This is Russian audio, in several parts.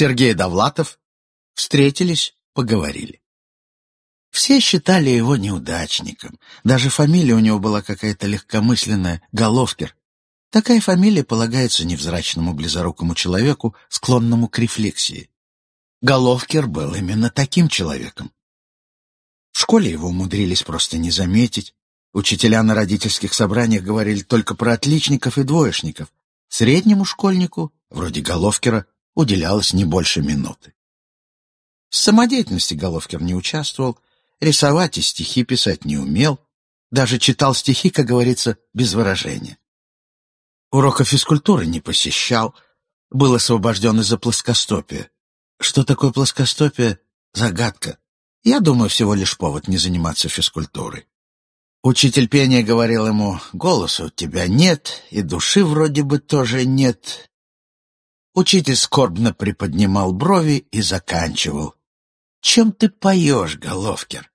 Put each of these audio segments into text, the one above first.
Сергей Довлатов. Встретились, поговорили. Все считали его неудачником. Даже фамилия у него была какая-то легкомысленная — Головкер. Такая фамилия полагается невзрачному близорукому человеку, склонному к рефлексии. Головкер был именно таким человеком. В школе его умудрились просто не заметить. Учителя на родительских собраниях говорили только про отличников и двоечников. Среднему школьнику, вроде Головкера, уделялось не больше минуты. В самодеятельности Головкер не участвовал, рисовать и стихи писать не умел, даже читал стихи, как говорится, без выражения. Урока физкультуры не посещал, был освобожден из-за плоскостопия. Что такое плоскостопие? Загадка. Я думаю, всего лишь повод не заниматься физкультурой. Учитель пения говорил ему, голоса у тебя нет, и души вроде бы тоже нет. Учитель скорбно приподнимал брови и заканчивал. Чем ты поешь, Головкер?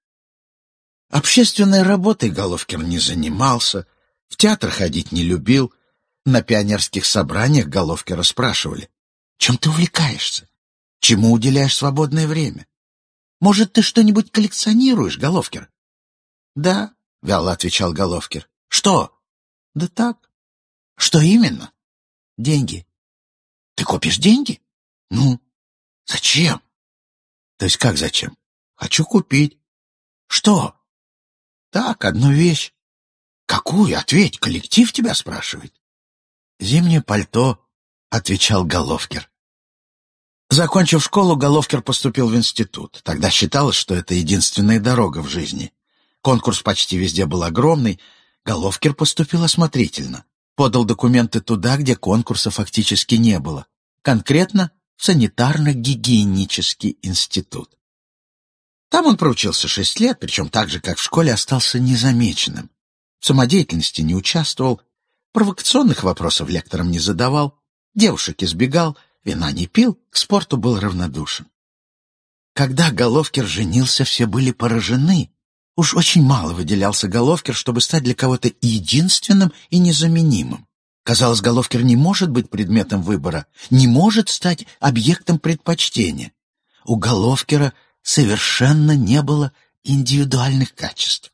Общественной работой Головкер не занимался, в театр ходить не любил. На пионерских собраниях Головкера спрашивали, чем ты увлекаешься? Чему уделяешь свободное время? Может, ты что-нибудь коллекционируешь, Головкер? Да, вяло отвечал Головкер. Что? Да так. Что именно? Деньги. Ты копишь деньги? Ну, зачем? То есть как зачем? Хочу купить. Что? Так, одну вещь. Какую? Ответь, коллектив тебя спрашивает. Зимнее пальто, отвечал Головкер. Закончив школу, Головкер поступил в институт. Тогда считалось, что это единственная дорога в жизни. Конкурс почти везде был огромный. Головкер поступил осмотрительно. Подал документы туда, где конкурса фактически не было. Конкретно в санитарно-гигиенический институт. Там он проучился шесть лет, причем так же, как в школе, остался незамеченным. В самодеятельности не участвовал, провокационных вопросов лекторам не задавал, девушек избегал, вина не пил, к спорту был равнодушен. Когда Головкер женился, все были поражены. Уж очень мало выделялся Головкер, чтобы стать для кого-то единственным и незаменимым. Казалось, Головкер не может быть предметом выбора, не может стать объектом предпочтения. У Головкера совершенно не было индивидуальных качеств.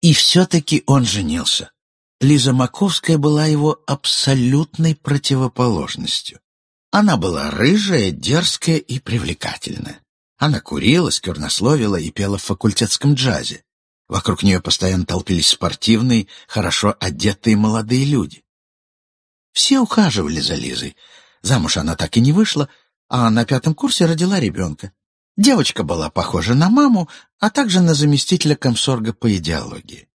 И все-таки он женился. Лиза Маковская была его абсолютной противоположностью. Она была рыжая, дерзкая и привлекательная. Она курила, сквернословила и пела в факультетском джазе. Вокруг нее постоянно толпились спортивные, хорошо одетые молодые люди. Все ухаживали за Лизой. Замуж она так и не вышла, а на пятом курсе родила ребенка. Девочка была похожа на маму, а также на заместителя комсорга по идеологии.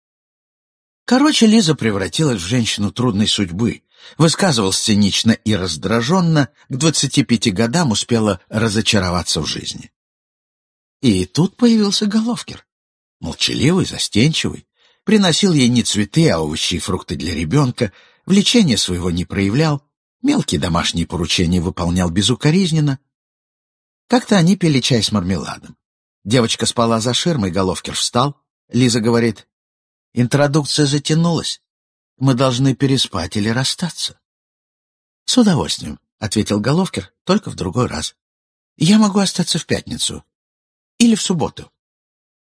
Короче, Лиза превратилась в женщину трудной судьбы. Высказывалась цинично и раздраженно, к двадцати пяти годам успела разочароваться в жизни. И тут появился Головкер. Молчаливый, застенчивый. Приносил ей не цветы, а овощи и фрукты для ребенка, влечения своего не проявлял, мелкие домашние поручения выполнял безукоризненно. Как-то они пили чай с мармеладом. Девочка спала за ширмой, Головкер встал. Лиза говорит, «Интродукция затянулась. Мы должны переспать или расстаться». «С удовольствием», — ответил Головкер, — «только в другой раз. Я могу остаться в пятницу. Или в субботу».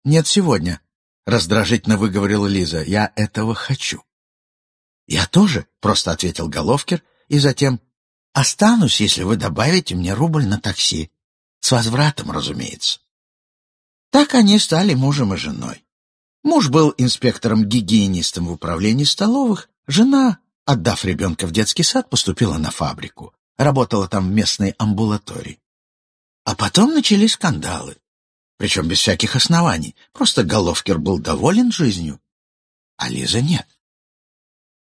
«Нет, сегодня», — раздражительно выговорила Лиза, — «я этого хочу». «Я тоже», — просто ответил Головкер, и затем «Останусь, если вы добавите мне рубль на такси. С возвратом, разумеется». Так они стали мужем и женой. Муж был инспектором-гигиенистом в управлении столовых, жена, отдав ребенка в детский сад, поступила на фабрику, работала там в местной амбулатории. А потом начались скандалы, причем без всяких оснований, просто Головкер был доволен жизнью, а Лиза нет.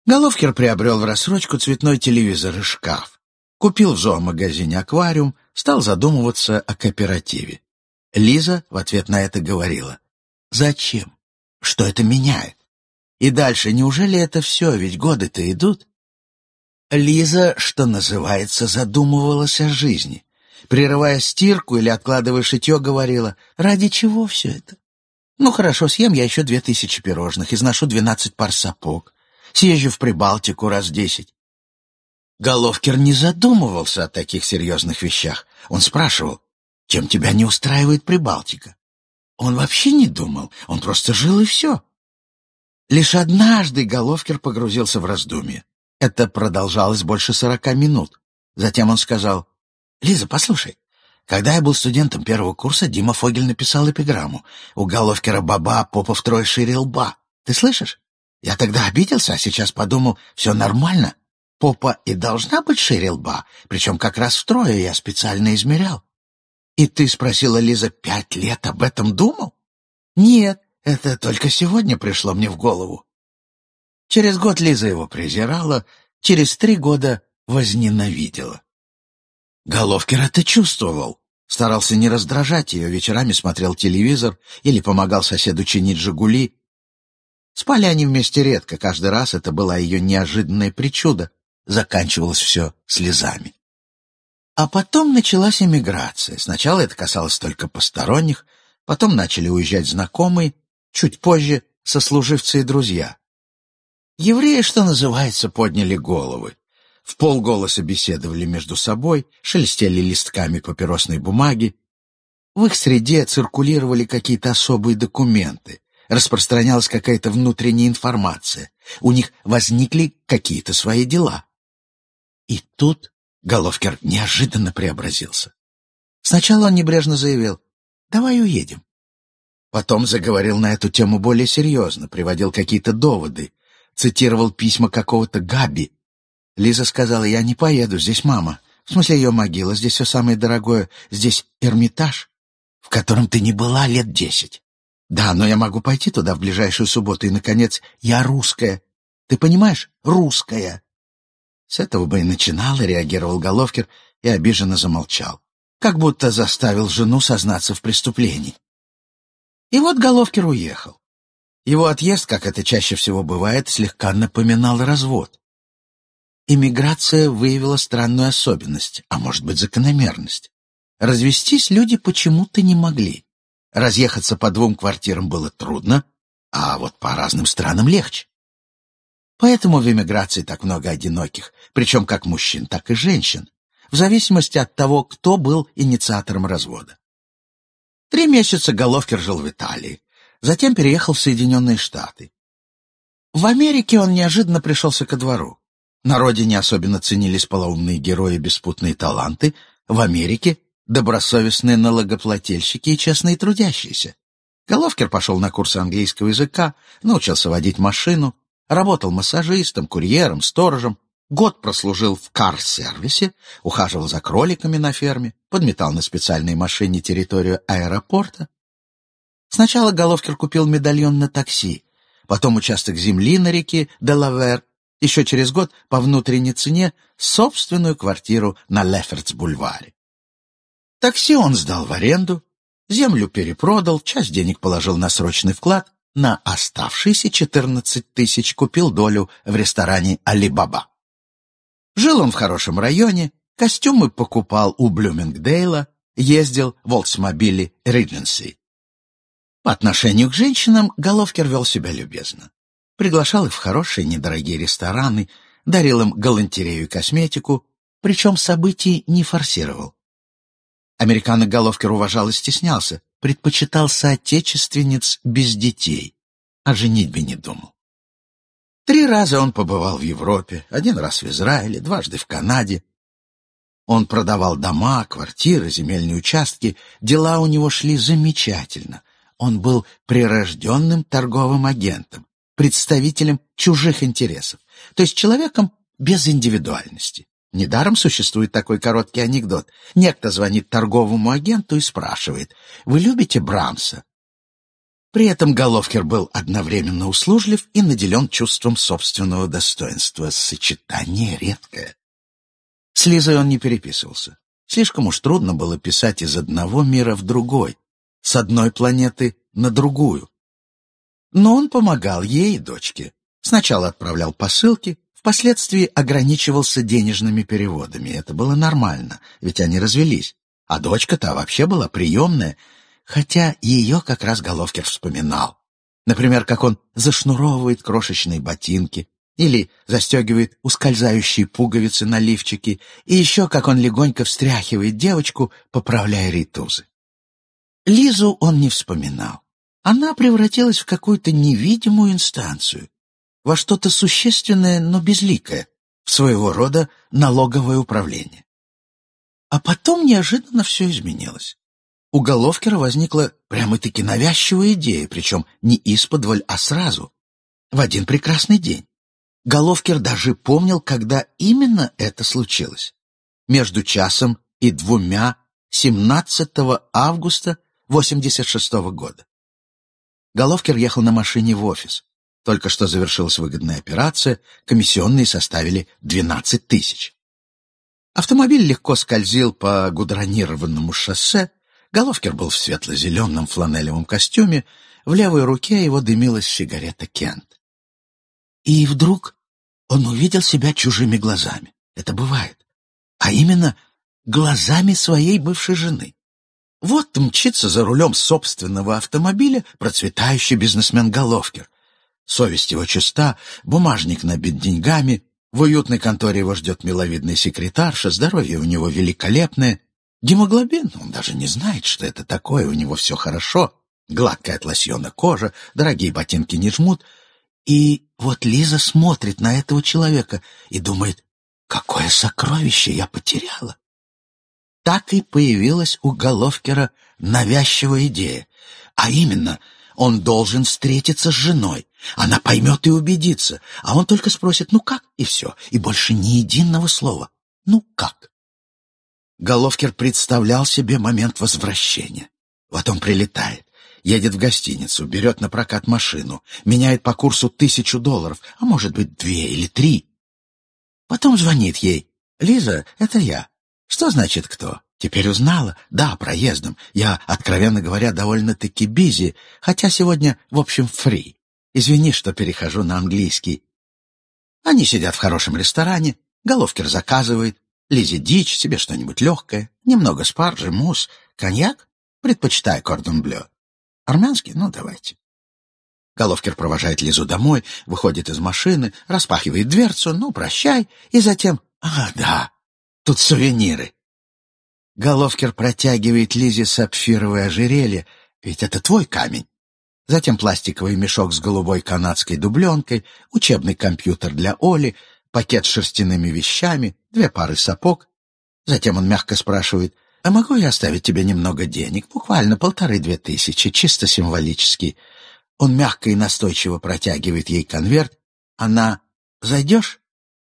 Головкер приобрел в рассрочку цветной телевизор и шкаф. Купил в зоомагазине аквариум, стал задумываться о кооперативе. Лиза в ответ на это говорила. «Зачем? Что это меняет? И дальше, неужели это все, ведь годы-то идут?» Лиза, что называется, задумывалась о жизни. Прерывая стирку или откладывая шитье, говорила, «Ради чего все это? Ну хорошо, съем я еще две тысячи пирожных, изношу двенадцать пар сапог, Съезжу в Прибалтику раз десять. Головкер не задумывался о таких серьезных вещах. Он спрашивал, чем тебя не устраивает Прибалтика? Он вообще не думал, он просто жил и все. Лишь однажды Головкер погрузился в раздумье. Это продолжалось больше сорока минут. Затем он сказал, «Лиза, послушай, когда я был студентом первого курса, Дима Фогель написал эпиграмму. У Головкера баба, попа трое шире лба. Ты слышишь? Я тогда обиделся, а сейчас подумал, все нормально. Попа и должна быть шире лба, причем как раз втрое я специально измерял. И ты, спросила Лиза, пять лет об этом думал? Нет, это только сегодня пришло мне в голову. Через год Лиза его презирала, через три года возненавидела. Головкер это чувствовал. Старался не раздражать ее, вечерами смотрел телевизор или помогал соседу чинить «Жигули». Спали они вместе редко, каждый раз это была ее неожиданная причуда. Заканчивалось все слезами. А потом началась эмиграция. Сначала это касалось только посторонних, потом начали уезжать знакомые, чуть позже сослуживцы и друзья. Евреи, что называется, подняли головы. В полголоса беседовали между собой, шелестели листками папиросной бумаги. В их среде циркулировали какие-то особые документы, распространялась какая-то внутренняя информация, у них возникли какие-то свои дела. И тут Головкер неожиданно преобразился. Сначала он небрежно заявил «давай уедем». Потом заговорил на эту тему более серьезно, приводил какие-то доводы, цитировал письма какого-то Габи. Лиза сказала «я не поеду, здесь мама». В смысле ее могила, здесь все самое дорогое, здесь Эрмитаж, в котором ты не была лет десять. Да, но я могу пойти туда в ближайшую субботу, и, наконец, я русская. Ты понимаешь? Русская. С этого бы и начинал, реагировал Головкер и обиженно замолчал. Как будто заставил жену сознаться в преступлении. И вот Головкер уехал. Его отъезд, как это чаще всего бывает, слегка напоминал развод. Иммиграция выявила странную особенность, а может быть закономерность. Развестись люди почему-то не могли. Разъехаться по двум квартирам было трудно, а вот по разным странам легче. Поэтому в эмиграции так много одиноких, причем как мужчин, так и женщин, в зависимости от того, кто был инициатором развода. Три месяца Головкер жил в Италии, затем переехал в Соединенные Штаты. В Америке он неожиданно пришелся ко двору. На родине особенно ценились полоумные герои и беспутные таланты, в Америке — добросовестные налогоплательщики и честные трудящиеся. Головкер пошел на курсы английского языка, научился водить машину, Работал массажистом, курьером, сторожем. Год прослужил в кар-сервисе, ухаживал за кроликами на ферме, подметал на специальной машине территорию аэропорта. Сначала Головкер купил медальон на такси, потом участок земли на реке Делавер, еще через год по внутренней цене собственную квартиру на Лефертс-бульваре. Такси он сдал в аренду, землю перепродал, часть денег положил на срочный вклад, на оставшиеся 14 тысяч купил долю в ресторане «Алибаба». Жил он в хорошем районе, костюмы покупал у Блюмингдейла, ездил в Олдсмобиле Ридженси. По отношению к женщинам Головкер вел себя любезно. Приглашал их в хорошие недорогие рестораны, дарил им галантерею и косметику, причем событий не форсировал. Американо Головкер уважал и стеснялся, предпочитал соотечественниц без детей, о женитьбе не думал. Три раза он побывал в Европе, один раз в Израиле, дважды в Канаде. Он продавал дома, квартиры, земельные участки, дела у него шли замечательно. Он был прирожденным торговым агентом, представителем чужих интересов, то есть человеком без индивидуальности. Недаром существует такой короткий анекдот. Некто звонит торговому агенту и спрашивает, «Вы любите Брамса?» При этом Головкер был одновременно услужлив и наделен чувством собственного достоинства. Сочетание редкое. С Лизой он не переписывался. Слишком уж трудно было писать из одного мира в другой, с одной планеты на другую. Но он помогал ей и дочке. Сначала отправлял посылки, Впоследствии ограничивался денежными переводами. Это было нормально, ведь они развелись. А дочка-то вообще была приемная, хотя ее как раз Головкер вспоминал. Например, как он зашнуровывает крошечные ботинки или застегивает ускользающие пуговицы на лифчике, и еще как он легонько встряхивает девочку, поправляя ритузы. Лизу он не вспоминал. Она превратилась в какую-то невидимую инстанцию, во что-то существенное, но безликое, в своего рода налоговое управление. А потом неожиданно все изменилось. У Головкера возникла прямо-таки навязчивая идея, причем не исподволь, а сразу, в один прекрасный день. Головкер даже помнил, когда именно это случилось. Между часом и двумя 17 августа 86 -го года. Головкер ехал на машине в офис. Только что завершилась выгодная операция, комиссионные составили 12 тысяч. Автомобиль легко скользил по гудронированному шоссе, Головкер был в светло-зеленом фланелевом костюме, в левой руке его дымилась сигарета Кент. И вдруг он увидел себя чужими глазами. Это бывает. А именно, глазами своей бывшей жены. Вот мчится за рулем собственного автомобиля процветающий бизнесмен Головкер. Совесть его чиста, бумажник набит деньгами, в уютной конторе его ждет миловидный секретарша, здоровье у него великолепное. Гемоглобин, он даже не знает, что это такое, у него все хорошо. Гладкая от лосьона кожа, дорогие ботинки не жмут — и вот Лиза смотрит на этого человека и думает, какое сокровище я потеряла. Так и появилась у Головкера навязчивая идея. А именно, он должен встретиться с женой. Она поймет и убедится, а он только спросит «ну как?» и все, и больше ни единого слова. «Ну как?» Головкер представлял себе момент возвращения. Вот он прилетает едет в гостиницу, берет на прокат машину, меняет по курсу тысячу долларов, а может быть две или три. Потом звонит ей. «Лиза, это я. Что значит кто?» Теперь узнала? Да, проездом. Я, откровенно говоря, довольно-таки бизи, хотя сегодня, в общем, фри. Извини, что перехожу на английский. Они сидят в хорошем ресторане, Головкер заказывает, Лизе дичь, себе что-нибудь легкое, немного спаржи, мусс, коньяк, предпочитаю кордон блё. Армянский? Ну, давайте. Головкер провожает Лизу домой, выходит из машины, распахивает дверцу, ну, прощай, и затем... А, да, тут сувениры. Головкер протягивает Лизе сапфировое ожерелье, ведь это твой камень. Затем пластиковый мешок с голубой канадской дубленкой, учебный компьютер для Оли, пакет с шерстяными вещами, две пары сапог. Затем он мягко спрашивает, «А могу я оставить тебе немного денег? Буквально полторы-две тысячи, чисто символически». Он мягко и настойчиво протягивает ей конверт. Она «Зайдешь?»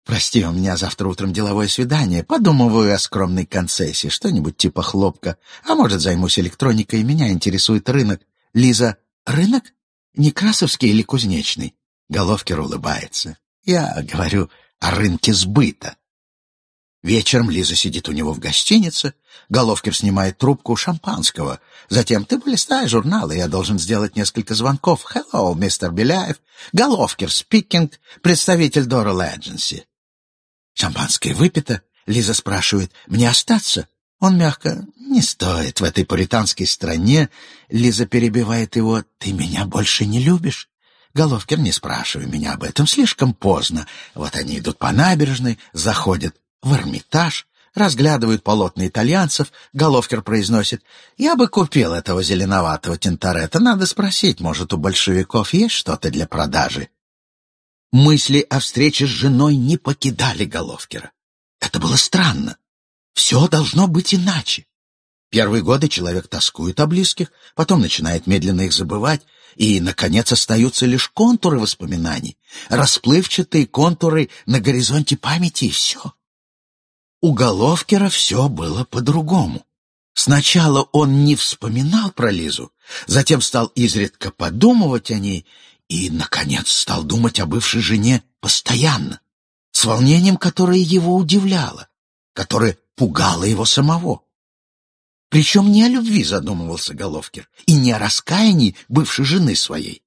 «Прости, у меня завтра утром деловое свидание. Подумываю о скромной концессии, что-нибудь типа хлопка. А может, займусь электроникой, меня интересует рынок». Лиза «Рынок? Некрасовский или кузнечный?» Головкер улыбается. «Я говорю о рынке сбыта». Вечером Лиза сидит у него в гостинице, Головкер снимает трубку шампанского. Затем ты полистай журналы, я должен сделать несколько звонков. Hello, мистер Беляев. Головкер спикинг, представитель Дорал Эдженси. Шампанское выпито. Лиза спрашивает, мне остаться? Он мягко, не стоит в этой пуританской стране. Лиза перебивает его, ты меня больше не любишь? Головкер, не спрашивай меня об этом, слишком поздно. Вот они идут по набережной, заходят в Эрмитаж, разглядывают полотна итальянцев, Головкер произносит, «Я бы купил этого зеленоватого тинторета. Надо спросить, может, у большевиков есть что-то для продажи?» Мысли о встрече с женой не покидали Головкера. Это было странно. Все должно быть иначе. Первые годы человек тоскует о близких, потом начинает медленно их забывать, и, наконец, остаются лишь контуры воспоминаний, расплывчатые контуры на горизонте памяти, и все. У Головкера все было по-другому. Сначала он не вспоминал про Лизу, затем стал изредка подумывать о ней и, наконец, стал думать о бывшей жене постоянно, с волнением, которое его удивляло, которое пугало его самого. Причем не о любви задумывался Головкер, и не о раскаянии бывшей жены своей.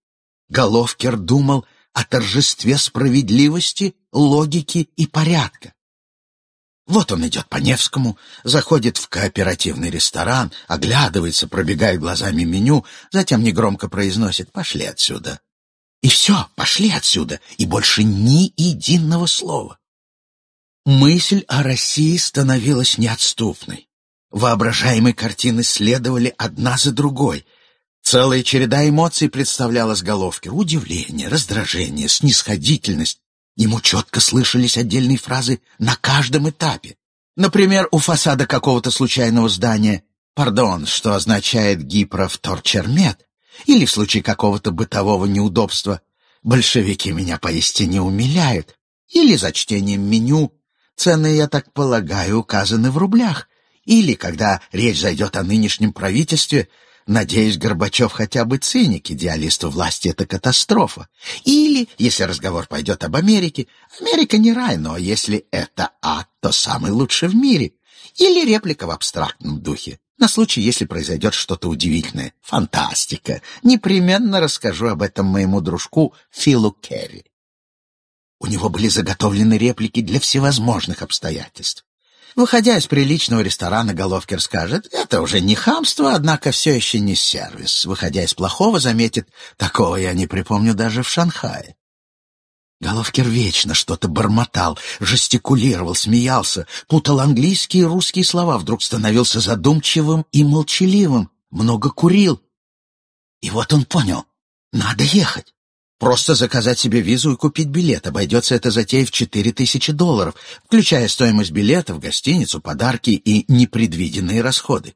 Головкер думал о торжестве справедливости, логики и порядка. Вот он идет по Невскому, заходит в кооперативный ресторан, оглядывается, пробегает глазами меню, затем негромко произносит «пошли отсюда». И все, пошли отсюда, и больше ни единого слова. Мысль о России становилась неотступной. Воображаемые картины следовали одна за другой. Целая череда эмоций представлялась головке. Удивление, раздражение, снисходительность. Ему четко слышались отдельные фразы на каждом этапе. Например, у фасада какого-то случайного здания «Пардон», что означает «Гипров торчермет», или в случае какого-то бытового неудобства «Большевики меня поистине умиляют», или за чтением меню «Цены, я так полагаю, указаны в рублях», или когда речь зайдет о нынешнем правительстве, надеюсь, Горбачев хотя бы циник, идеалисту власти это катастрофа. Или, если разговор пойдет об Америке, Америка не рай, но если это ад, то самый лучший в мире. Или реплика в абстрактном духе. На случай, если произойдет что-то удивительное. Фантастика. Непременно расскажу об этом моему дружку Филу Керри. У него были заготовлены реплики для всевозможных обстоятельств. Выходя из приличного ресторана, Головкер скажет, это уже не хамство, однако все еще не сервис. Выходя из плохого, заметит, такого я не припомню даже в Шанхае. Головкер вечно что-то бормотал, жестикулировал, смеялся, путал английские и русские слова, вдруг становился задумчивым и молчаливым, много курил. И вот он понял, надо ехать. Просто заказать себе визу и купить билет. Обойдется это затея в четыре тысячи долларов, включая стоимость билетов, гостиницу, подарки и непредвиденные расходы.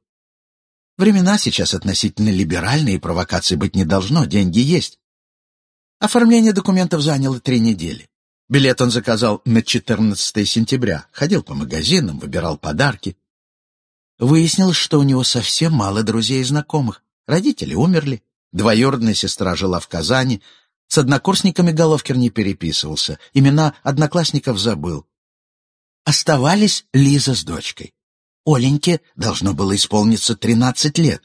Времена сейчас относительно либеральные, провокаций быть не должно, деньги есть. Оформление документов заняло три недели. Билет он заказал на 14 сентября, ходил по магазинам, выбирал подарки. Выяснилось, что у него совсем мало друзей и знакомых. Родители умерли, двоюродная сестра жила в Казани, с однокурсниками Головкер не переписывался, имена одноклассников забыл. Оставались Лиза с дочкой. Оленьке должно было исполниться тринадцать лет.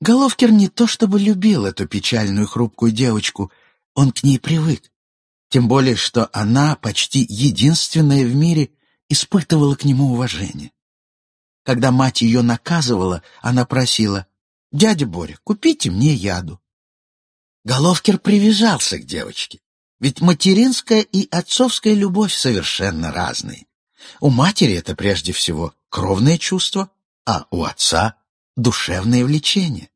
Головкер не то чтобы любил эту печальную хрупкую девочку, он к ней привык. Тем более, что она почти единственная в мире испытывала к нему уважение. Когда мать ее наказывала, она просила, «Дядя Боря, купите мне яду». Головкер привязался к девочке. Ведь материнская и отцовская любовь совершенно разные. У матери это прежде всего кровное чувство, а у отца — душевное влечение.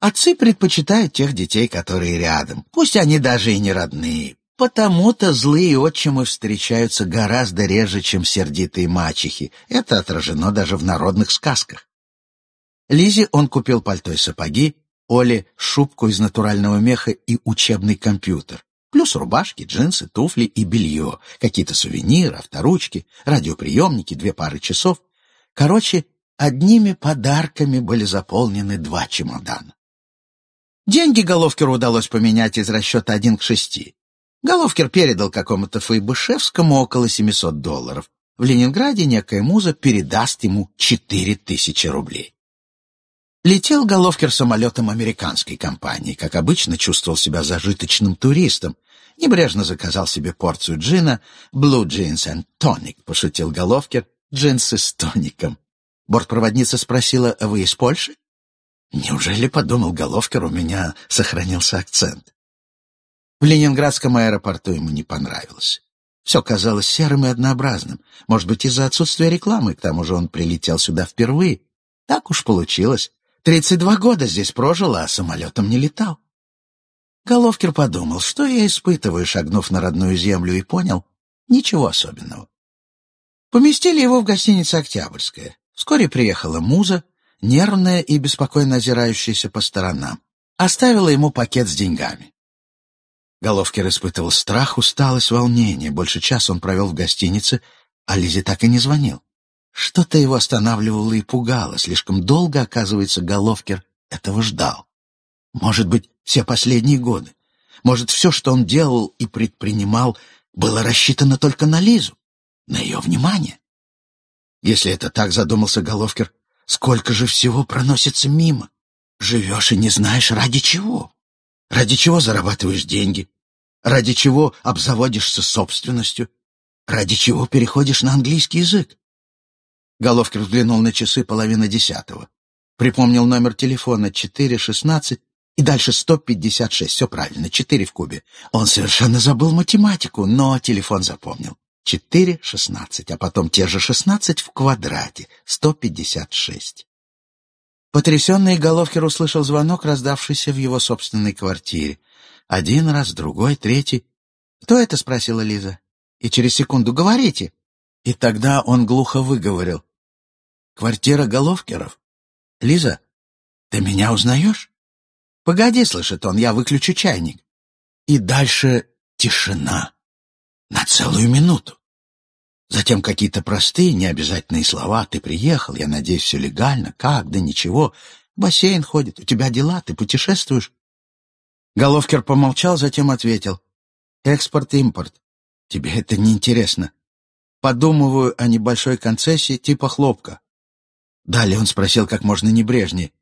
Отцы предпочитают тех детей, которые рядом, пусть они даже и не родные. Потому-то злые отчимы встречаются гораздо реже, чем сердитые мачехи. Это отражено даже в народных сказках. Лизе он купил пальто и сапоги, Оле шубку из натурального меха и учебный компьютер. Плюс рубашки, джинсы, туфли и белье, какие-то сувениры, авторучки, радиоприемники, две пары часов. Короче, одними подарками были заполнены два чемодана. Деньги Головкеру удалось поменять из расчета один к шести. Головкер передал какому-то Фейбышевскому около 700 долларов. В Ленинграде некая муза передаст ему 4000 рублей. Летел Головкер самолетом американской компании, как обычно чувствовал себя зажиточным туристом. Небрежно заказал себе порцию джина, Blue Jeans and Tonic, пошутил Головкер, джинсы с тоником. Бортпроводница спросила, вы из Польши? Неужели, подумал Головкер, у меня сохранился акцент? В ленинградском аэропорту ему не понравилось. Все казалось серым и однообразным. Может быть, из-за отсутствия рекламы, к тому же он прилетел сюда впервые. Так уж получилось. Тридцать два года здесь прожил, а самолетом не летал. Головкер подумал, что я испытываю, шагнув на родную землю, и понял — ничего особенного. Поместили его в гостиницу «Октябрьская». Вскоре приехала муза, нервная и беспокойно озирающаяся по сторонам. Оставила ему пакет с деньгами. Головкер испытывал страх, усталость, волнение. Больше часа он провел в гостинице, а Лизе так и не звонил. Что-то его останавливало и пугало. Слишком долго, оказывается, Головкер этого ждал. Может быть, все последние годы. Может, все, что он делал и предпринимал, было рассчитано только на Лизу, на ее внимание. Если это так, задумался Головкер, сколько же всего проносится мимо. Живешь и не знаешь, ради чего. Ради чего зарабатываешь деньги? Ради чего обзаводишься собственностью? Ради чего переходишь на английский язык? Головкин взглянул на часы половины десятого. Припомнил номер телефона 416 И дальше 156, все правильно, 4 в кубе. Он совершенно забыл математику, но телефон запомнил. 4, 16, а потом те же 16 в квадрате, 156. Потрясенный Головкер услышал звонок, раздавшийся в его собственной квартире. Один раз, другой, третий. «Кто это?» — спросила Лиза. И через секунду «Говорите!» И тогда он глухо выговорил. «Квартира Головкеров? Лиза, ты меня узнаешь?» «Погоди», — слышит он, — «я выключу чайник». И дальше тишина. На целую минуту. Затем какие-то простые, необязательные слова. «Ты приехал, я надеюсь, все легально. Как? Да ничего. Бассейн ходит, у тебя дела, ты путешествуешь». Головкер помолчал, затем ответил. «Экспорт-импорт. Тебе это не интересно. Подумываю о небольшой концессии типа хлопка». Далее он спросил как можно небрежнее.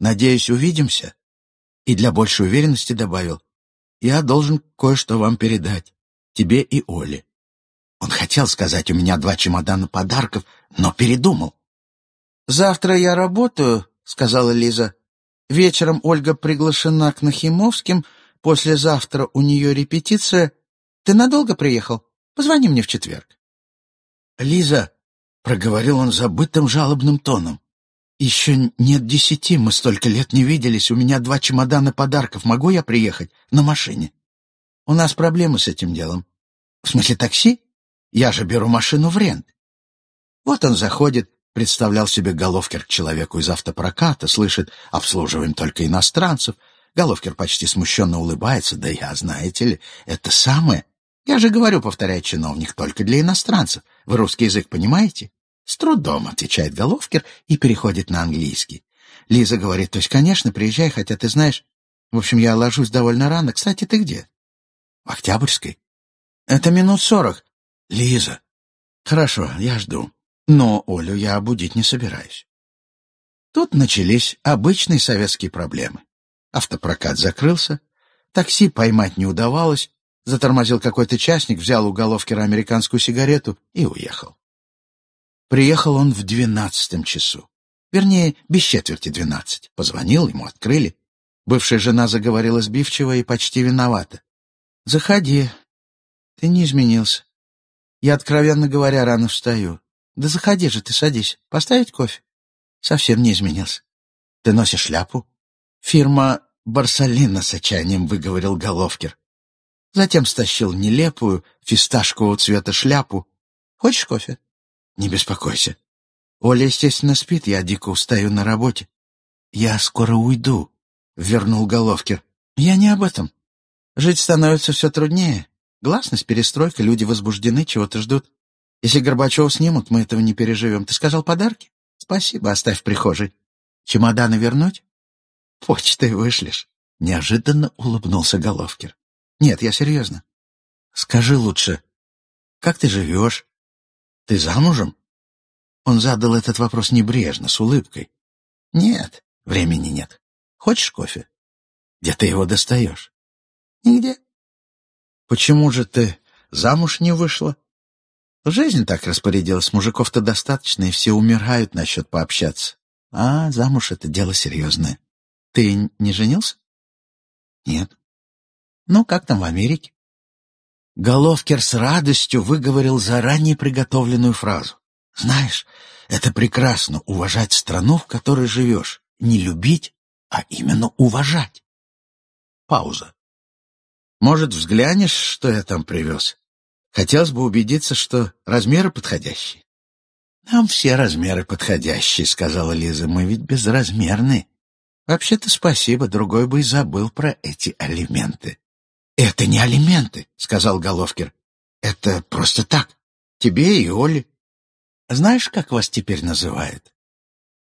«Надеюсь, увидимся?» И для большей уверенности добавил. «Я должен кое-что вам передать. Тебе и Оле». Он хотел сказать, у меня два чемодана подарков, но передумал. «Завтра я работаю», — сказала Лиза. «Вечером Ольга приглашена к Нахимовским, послезавтра у нее репетиция. Ты надолго приехал? Позвони мне в четверг». «Лиза», — проговорил он забытым жалобным тоном, — «еще нет десяти, мы столько лет не виделись, у меня два чемодана подарков, могу я приехать на машине?» «У нас проблемы с этим делом». «В смысле такси?» Я же беру машину в рент. Вот он заходит, представлял себе Головкер человеку из автопроката, слышит «обслуживаем только иностранцев». Головкер почти смущенно улыбается, да я, знаете ли, это самое. Я же говорю, повторяет чиновник, только для иностранцев. Вы русский язык понимаете? С трудом, отвечает Головкер и переходит на английский. Лиза говорит, то есть, конечно, приезжай, хотя ты знаешь... В общем, я ложусь довольно рано. Кстати, ты где? В Октябрьской. Это минут сорок. Лиза. Хорошо, я жду. Но Олю я будить не собираюсь. Тут начались обычные советские проблемы. Автопрокат закрылся, такси поймать не удавалось, затормозил какой-то частник, взял у головкера американскую сигарету и уехал. Приехал он в двенадцатом часу. Вернее, без четверти двенадцать. Позвонил, ему открыли. Бывшая жена заговорила сбивчиво и почти виновата. «Заходи. Ты не изменился. Я, откровенно говоря, рано встаю. Да заходи же, ты садись. Поставить кофе? Совсем не изменился. Ты носишь шляпу? Фирма Барсалина с отчаянием выговорил Головкер. Затем стащил нелепую, фисташкового цвета шляпу. Хочешь кофе? Не беспокойся. Оля, естественно, спит, я дико устаю на работе. Я скоро уйду, — вернул Головкер. Я не об этом. Жить становится все труднее. Гласность, перестройка, люди возбуждены, чего-то ждут. Если Горбачева снимут, мы этого не переживем. Ты сказал подарки? Спасибо, оставь в прихожей. Чемоданы вернуть? Почтой вышлешь. Неожиданно улыбнулся Головкер. Нет, я серьезно. Скажи лучше, как ты живешь? Ты замужем? Он задал этот вопрос небрежно, с улыбкой. Нет, времени нет. Хочешь кофе? Где ты его достаешь? Нигде. Почему же ты замуж не вышла? Жизнь так распорядилась, мужиков-то достаточно, и все умирают насчет пообщаться. А замуж — это дело серьезное. Ты не женился? Нет. Ну, как там в Америке? Головкер с радостью выговорил заранее приготовленную фразу. Знаешь, это прекрасно — уважать страну, в которой живешь. Не любить, а именно уважать. Пауза. Может, взглянешь, что я там привез? Хотелось бы убедиться, что размеры подходящие. «Нам все размеры подходящие», — сказала Лиза. «Мы ведь безразмерны. Вообще-то спасибо, другой бы и забыл про эти алименты». «Это не алименты», — сказал Головкер. «Это просто так. Тебе и Оле. Знаешь, как вас теперь называют?»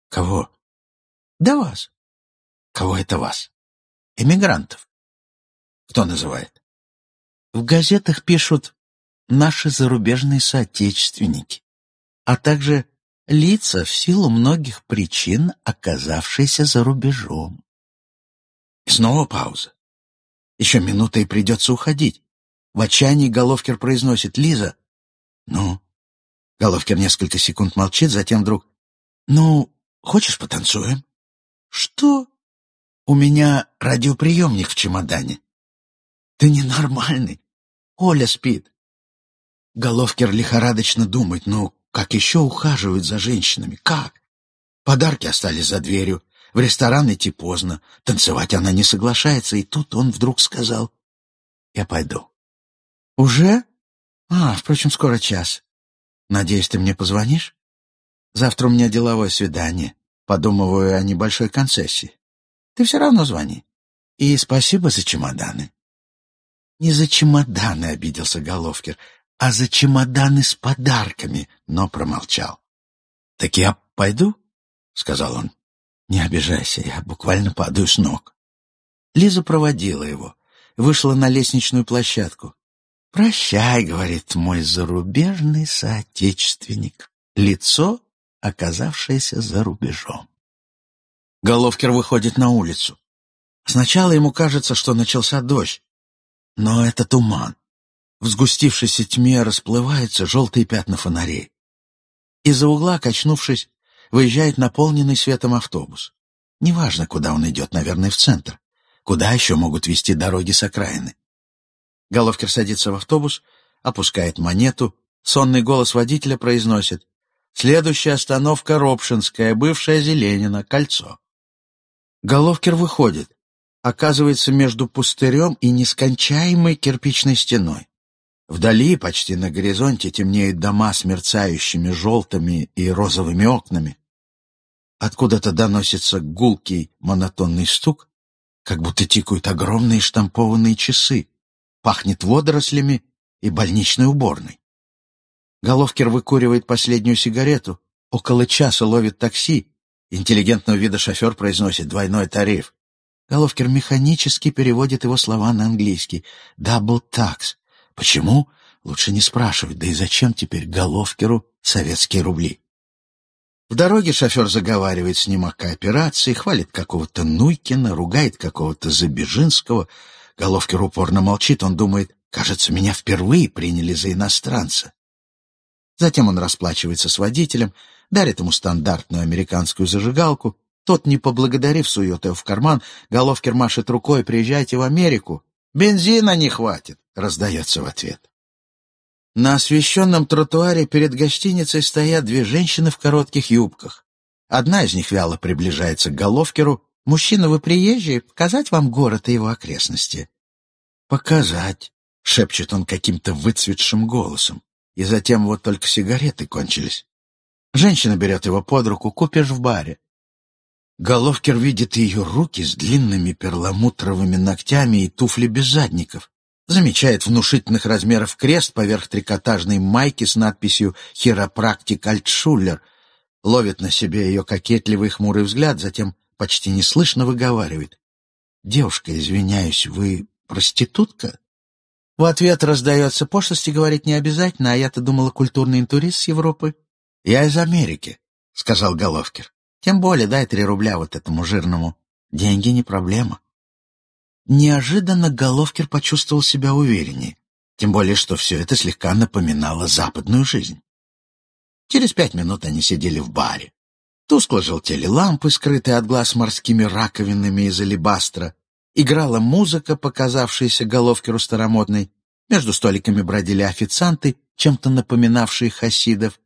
«Кого?» «Да вас». «Кого это вас?» «Эмигрантов». Кто называет? В газетах пишут «наши зарубежные соотечественники», а также лица в силу многих причин, оказавшиеся за рубежом. И снова пауза. Еще минута и придется уходить. В отчаянии Головкер произносит «Лиза». «Ну?» Головкер несколько секунд молчит, затем вдруг «Ну, хочешь потанцуем?» «Что?» У меня радиоприемник в чемодане. Ты ненормальный. Оля спит. Головкер лихорадочно думает, ну, как еще ухаживают за женщинами? Как? Подарки остались за дверью. В ресторан идти поздно. Танцевать она не соглашается. И тут он вдруг сказал, я пойду. Уже? А, впрочем, скоро час. Надеюсь, ты мне позвонишь? Завтра у меня деловое свидание. Подумываю о небольшой концессии. Ты все равно звони. И спасибо за чемоданы. Не за чемоданы обиделся Головкер, а за чемоданы с подарками, но промолчал. «Так я пойду?» — сказал он. «Не обижайся, я буквально падаю с ног». Лиза проводила его, вышла на лестничную площадку. «Прощай», — говорит мой зарубежный соотечественник, лицо, оказавшееся за рубежом. Головкер выходит на улицу. Сначала ему кажется, что начался дождь, но это туман. В сгустившейся тьме расплываются желтые пятна фонарей. Из-за угла, качнувшись, выезжает наполненный светом автобус. Неважно, куда он идет, наверное, в центр. Куда еще могут вести дороги с окраины? Головкер садится в автобус, опускает монету, сонный голос водителя произносит «Следующая остановка Ропшинская, бывшая Зеленина, кольцо». Головкер выходит, оказывается между пустырем и нескончаемой кирпичной стеной. Вдали, почти на горизонте, темнеют дома с мерцающими желтыми и розовыми окнами. Откуда-то доносится гулкий монотонный стук, как будто тикают огромные штампованные часы. Пахнет водорослями и больничной уборной. Головкер выкуривает последнюю сигарету, около часа ловит такси. Интеллигентного вида шофер произносит двойной тариф. Головкер механически переводит его слова на английский. «Double tax». Почему? Лучше не спрашивать, да и зачем теперь Головкеру советские рубли? В дороге шофер заговаривает с ним о кооперации, хвалит какого-то Нуйкина, ругает какого-то Забежинского. Головкер упорно молчит, он думает, кажется, меня впервые приняли за иностранца. Затем он расплачивается с водителем, дарит ему стандартную американскую зажигалку. Тот, не поблагодарив, сует ее в карман. Головкер машет рукой, приезжайте в Америку. Бензина не хватит раздается в ответ. На освещенном тротуаре перед гостиницей стоят две женщины в коротких юбках. Одна из них вяло приближается к Головкеру. «Мужчина, вы приезжие? Показать вам город и его окрестности?» «Показать», — шепчет он каким-то выцветшим голосом. И затем вот только сигареты кончились. Женщина берет его под руку, купишь в баре. Головкер видит ее руки с длинными перламутровыми ногтями и туфли без задников замечает внушительных размеров крест поверх трикотажной майки с надписью «Хиропрактик Альтшуллер», ловит на себе ее кокетливый хмурый взгляд, затем почти неслышно выговаривает. «Девушка, извиняюсь, вы проститутка?» В ответ раздается пошлости, говорить не обязательно, а я-то думала, культурный интурист с Европы. «Я из Америки», — сказал Головкер. «Тем более дай три рубля вот этому жирному. Деньги не проблема». Неожиданно Головкер почувствовал себя увереннее, тем более что все это слегка напоминало западную жизнь. Через пять минут они сидели в баре. Тускло желтели лампы, скрытые от глаз морскими раковинами из алебастра. Играла музыка, показавшаяся Головкеру старомодной. Между столиками бродили официанты, чем-то напоминавшие хасидов.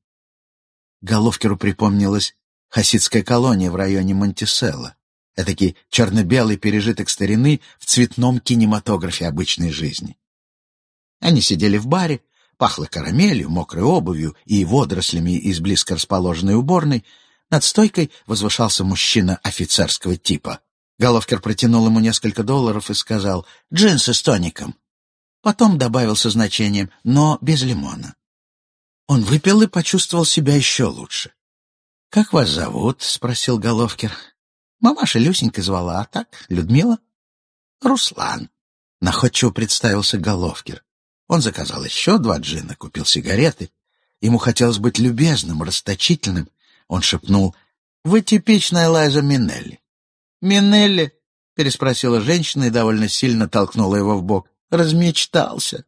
Головкеру припомнилась хасидская колония в районе Монтиселло. Этакий черно-белый пережиток старины в цветном кинематографе обычной жизни. Они сидели в баре, пахло карамелью, мокрой обувью и водорослями из близко расположенной уборной. Над стойкой возвышался мужчина офицерского типа. Головкер протянул ему несколько долларов и сказал «джинсы с тоником». Потом добавил со значением «но без лимона». Он выпил и почувствовал себя еще лучше. «Как вас зовут?» — спросил Головкер. Мамаша Люсенька звала, а так Людмила. Руслан. Находчиво представился Головкер. Он заказал еще два джина, купил сигареты. Ему хотелось быть любезным, расточительным. Он шепнул, «Вы типичная Лайза Минелли». «Минелли?» — переспросила женщина и довольно сильно толкнула его в бок. «Размечтался».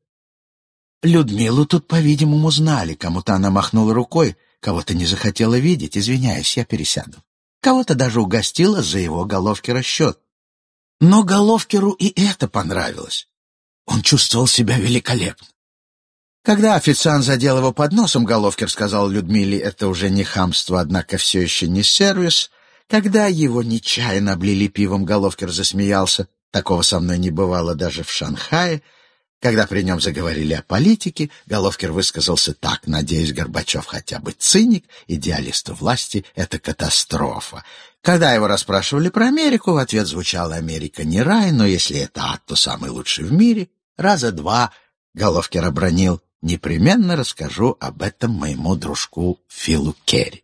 Людмилу тут, по-видимому, знали. Кому-то она махнула рукой, кого-то не захотела видеть. Извиняюсь, я пересяду. Кого-то даже угостила за его головки расчет. Но Головкеру и это понравилось. Он чувствовал себя великолепно. Когда официант задел его под носом, Головкер сказал Людмиле, это уже не хамство, однако все еще не сервис. Когда его нечаянно облили пивом, Головкер засмеялся. Такого со мной не бывало даже в Шанхае. Когда при нем заговорили о политике, Головкер высказался так, надеюсь, Горбачев хотя бы циник, идеалист власти — это катастрофа. Когда его расспрашивали про Америку, в ответ звучала «Америка не рай, но если это ад, то самый лучший в мире». Раза два Головкер обронил «Непременно расскажу об этом моему дружку Филу Керри».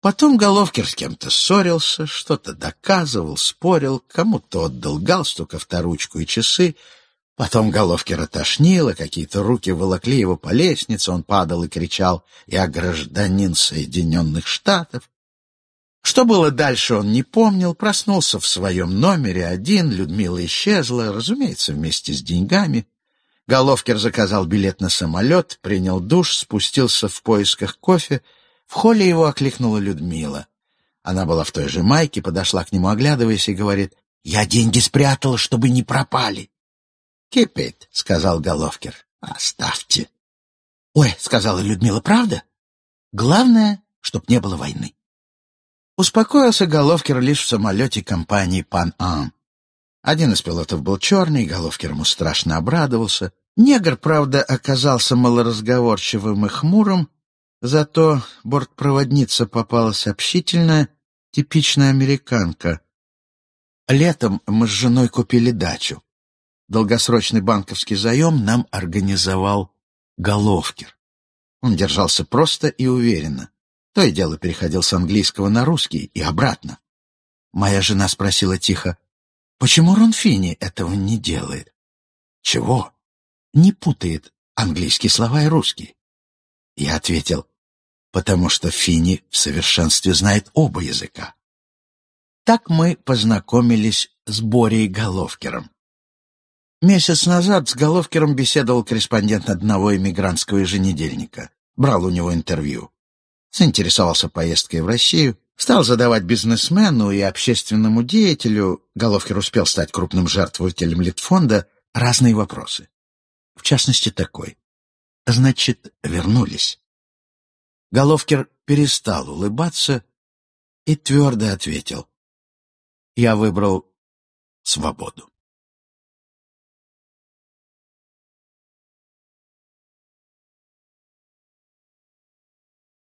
Потом Головкер с кем-то ссорился, что-то доказывал, спорил, кому-то отдал галстук, авторучку и часы — Потом Головкера тошнило, какие-то руки волокли его по лестнице, он падал и кричал «Я гражданин Соединенных Штатов». Что было дальше, он не помнил, проснулся в своем номере один, Людмила исчезла, разумеется, вместе с деньгами. Головкер заказал билет на самолет, принял душ, спустился в поисках кофе. В холле его окликнула Людмила. Она была в той же майке, подошла к нему, оглядываясь, и говорит, «Я деньги спрятала, чтобы не пропали». «Кипит», — сказал Головкер. «Оставьте». «Ой», — сказала Людмила, — «правда? Главное, чтоб не было войны». Успокоился Головкер лишь в самолете компании «Пан-Ам». Один из пилотов был черный, Головкер ему страшно обрадовался. Негр, правда, оказался малоразговорчивым и хмурым, зато бортпроводница попалась общительная, типичная американка. Летом мы с женой купили дачу долгосрочный банковский заем нам организовал Головкер. Он держался просто и уверенно. То и дело переходил с английского на русский и обратно. Моя жена спросила тихо, почему Ронфини этого не делает? Чего? Не путает английские слова и русские. Я ответил, потому что Фини в совершенстве знает оба языка. Так мы познакомились с Борей Головкером. Месяц назад с Головкером беседовал корреспондент одного иммигрантского еженедельника. Брал у него интервью. Заинтересовался поездкой в Россию. Стал задавать бизнесмену и общественному деятелю, Головкер успел стать крупным жертвователем Литфонда, разные вопросы. В частности, такой. Значит, вернулись. Головкер перестал улыбаться и твердо ответил. Я выбрал свободу.